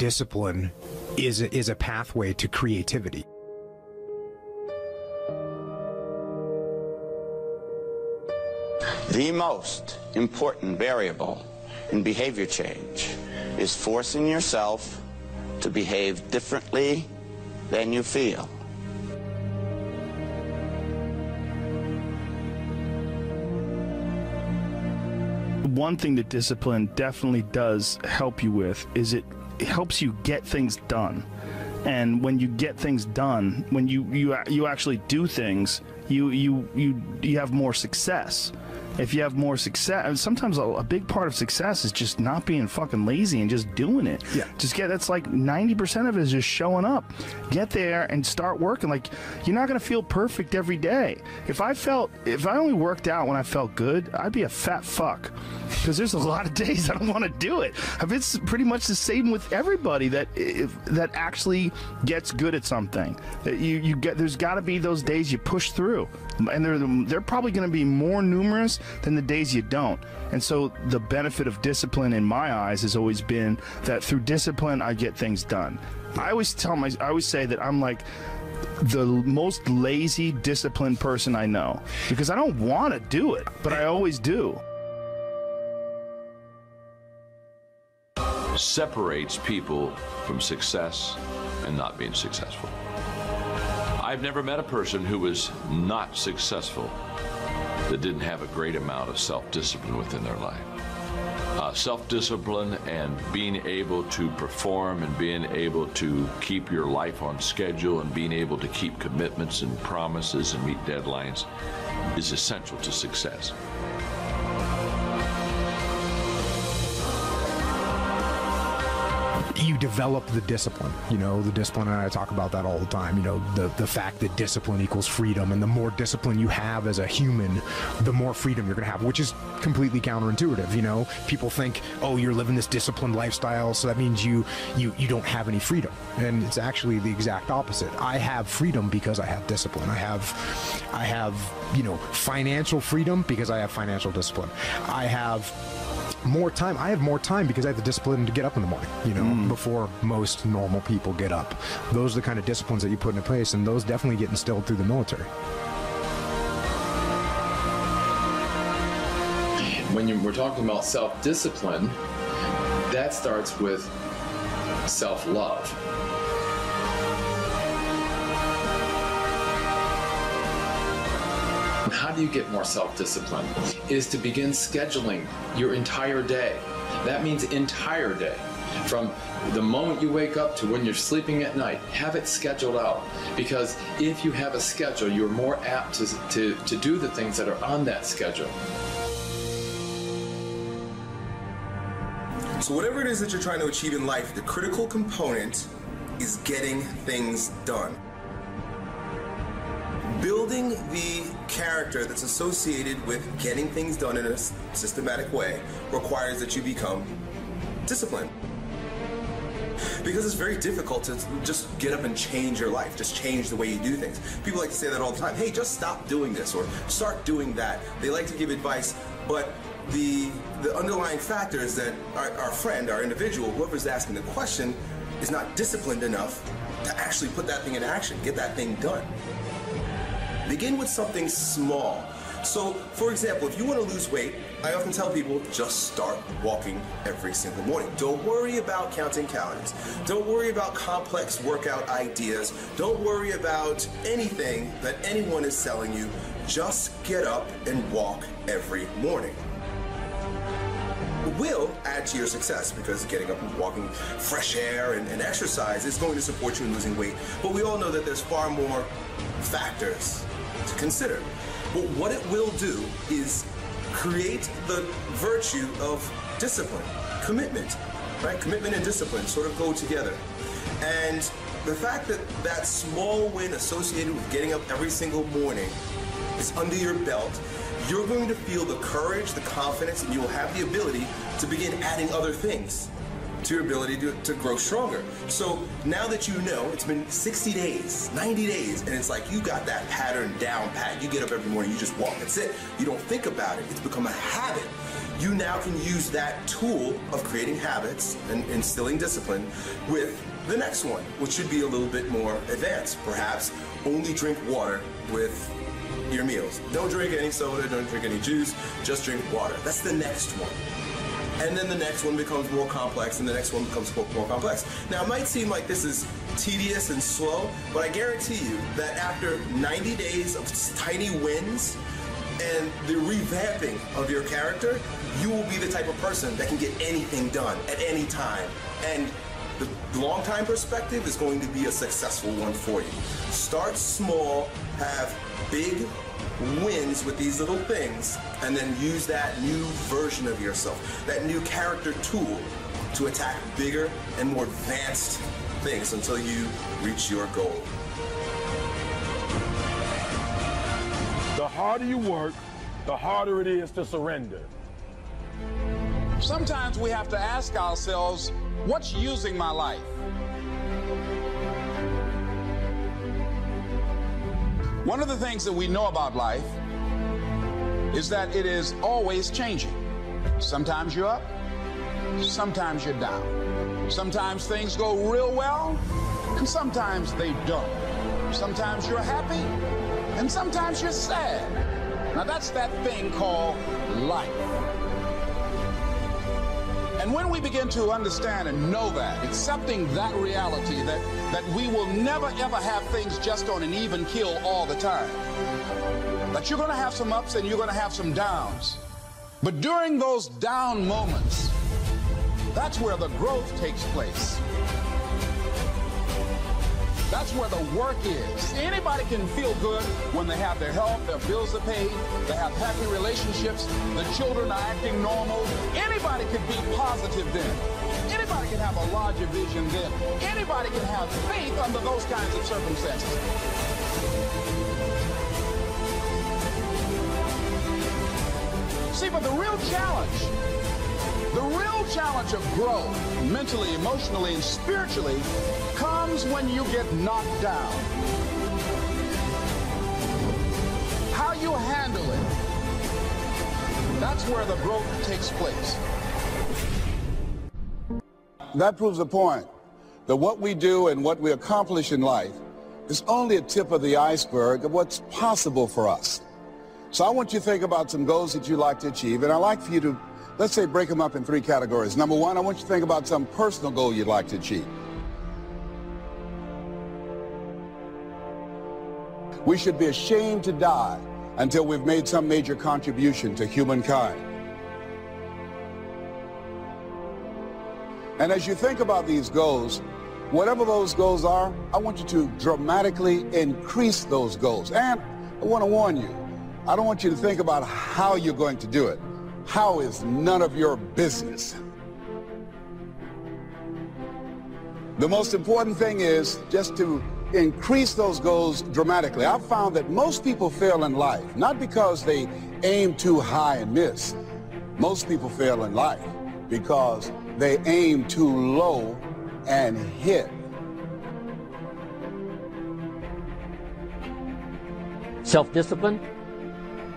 discipline is a, is a pathway to creativity. The most important variable in behavior change is forcing yourself to behave differently than you feel. One thing that discipline definitely does help you with is it helps you get things done. And when you get things done, when you you you actually do things, you you you you have more success if you have more success, sometimes a, a, big part of success is just not being fucking lazy and just doing it. Yeah. Just get that's like 90% of it is just showing up. Get there and start working. Like, you're not going to feel perfect every day. If I felt, if I only worked out when I felt good, I'd be a fat fuck. Because there's a lot of days I don't want to do it. It's pretty much the same with everybody that if, that actually gets good at something. You you get there's got to be those days you push through, and they're they're probably going to be more numerous than the days you don't. And so the benefit of discipline in my eyes has always been that through discipline I get things done. I always tell my I always say that I'm like the most lazy disciplined person I know because I don't want to do it, but I always do. Separates people from success and not being successful. I've never met a person who was not successful that didn't have a great amount of self-discipline within their life. Uh, self-discipline and being able to perform and being able to keep your life on schedule and being able to keep commitments and promises and meet deadlines is essential to success. You develop the discipline. You know, the discipline, and I talk about that all the time. You know, the, the fact that discipline equals freedom, and the more discipline you have as a human, the more freedom you're going to have, which is completely counterintuitive. You know, people think, oh, you're living this disciplined lifestyle, so that means you you you don't have any freedom, and it's actually the exact opposite. I have freedom because I have discipline. I have I have you know financial freedom because I have financial discipline. I have more time. I have more time because I have the discipline to get up in the morning, you know, mm. before most normal people get up. Those are the kind of disciplines that you put into place, and those definitely get instilled through the military. When you, we're talking about self discipline, that starts with self love. How do you get more self-discipline? Is to begin scheduling your entire day. That means entire day. From the moment you wake up to when you're sleeping at night, have it scheduled out. Because if you have a schedule, you're more apt to, to, to do the things that are on that schedule. So, whatever it is that you're trying to achieve in life, the critical component is getting things done building the character that's associated with getting things done in a systematic way requires that you become disciplined. Because it's very difficult to just get up and change your life, just change the way you do things. People like to say that all the time. Hey, just stop doing this or start doing that. They like to give advice, but the the underlying factor is that our, our friend, our individual, whoever's asking the question, is not disciplined enough to actually put that thing in action, get that thing done. Begin with something small. So, for example, if you want to lose weight, I often tell people just start walking every single morning. Don't worry about counting calories. Don't worry about complex workout ideas. Don't worry about anything that anyone is selling you. Just get up and walk every morning It will add to your success because getting up and walking fresh air and, and, exercise is going to support you in losing weight. But we all know that there's far more factors to consider. But what it will do is create the virtue of discipline, commitment, right? Commitment and discipline sort of go together. And the fact that that small win associated with getting up every single morning is under your belt, you're going to feel the courage, the confidence, and you will have the ability to begin adding other things to your ability to, to grow stronger. So now that you know, it's been 60 days, 90 days, and it's like you got that pattern down pat. You get up every morning, you just walk. That's it. You don't think about it. It's become a habit. you now can use that tool of creating habits and instilling discipline with the next one, which should be a little bit more advanced. Perhaps only drink water with your meals. Don't drink any soda, don't drink any juice, just drink water. That's the next one. And then the next one becomes more complex, and the next one becomes more complex. Now, it might seem like this is tedious and slow, but I guarantee you that after 90 days of tiny wins and the revamping of your character, you will be the type of person that can get anything done at any time. And the long time perspective is going to be a successful one for you. Start small, have big wins with these little things, and then use that new version of yourself, that new character tool to attack bigger and more advanced things until you reach your goal. The harder you work, the harder it is to surrender. Sometimes we have to ask ourselves, what's using my life? One of the things that we know about life is that it is always changing. Sometimes you're up, sometimes you're down. Sometimes things go real well, and sometimes they don't. Sometimes you're happy, and sometimes you're sad. Now that's that thing called life. And when we begin to understand and know that, accepting that reality that, that we will never ever have things just on an even kill all the time, that you're going to have some ups and you're going to have some downs. But during those down moments, that's where the growth takes place. That's where the work is. Anybody can feel good when they have their health, their bills are paid, they have happy relationships, the children are acting normal. Anybody can be positive then. Anybody can have a larger vision then. Anybody can have faith under those kinds of circumstances. See, but the real challenge, the real challenge of growth, mentally, emotionally, and spiritually, comes when you get knocked down. How you handle it, that's where the growth takes place. That proves the point that what we do and what we accomplish in life is only a tip of the iceberg of what's possible for us. So I want you to think about some goals that you'd like to achieve, and I'd like for you to, let's say, break them up in three categories. Number one, I want you to think about some personal goal you'd like to achieve. We should be ashamed to die until we've made some major contribution to humankind. And as you think about these goals, whatever those goals are, I want you to dramatically increase those goals. And I want to warn you, I don't want you to think about how you're going to do it. How is none of your business. The most important thing is just to increase those goals dramatically. I've found that most people fail in life, not because they aim too high and miss. Most people fail in life because they aim too low and hit. Self-discipline,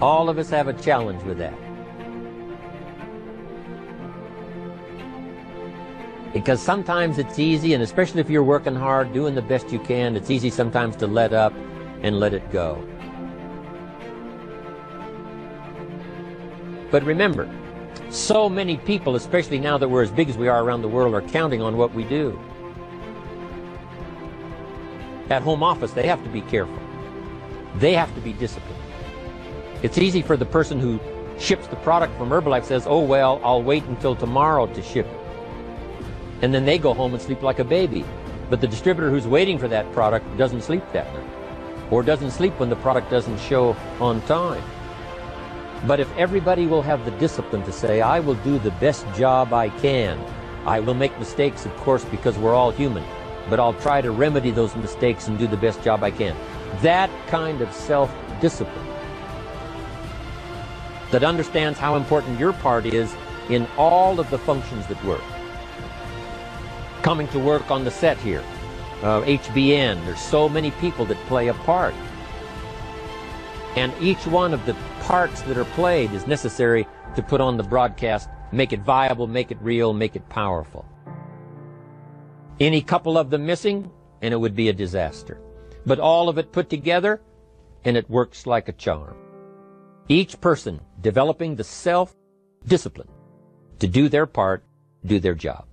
all of us have a challenge with that. Because sometimes it's easy, and especially if you're working hard, doing the best you can, it's easy sometimes to let up and let it go. But remember, so many people, especially now that we're as big as we are around the world, are counting on what we do. At home office, they have to be careful. They have to be disciplined. It's easy for the person who ships the product from Herbalife says, oh, well, I'll wait until tomorrow to ship it. And then they go home and sleep like a baby. But the distributor who's waiting for that product doesn't sleep that night. Or doesn't sleep when the product doesn't show on time. But if everybody will have the discipline to say, I will do the best job I can, I will make mistakes, of course, because we're all human, but I'll try to remedy those mistakes and do the best job I can. That kind of self-discipline that understands how important your part is in all of the functions that work. Coming to work on the set here, uh, HBN, there's so many people that play a part. And each one of the parts that are played is necessary to put on the broadcast, make it viable, make it real, make it powerful. Any couple of them missing, and it would be a disaster. But all of it put together, and it works like a charm. Each person developing the self discipline to do their part, do their job.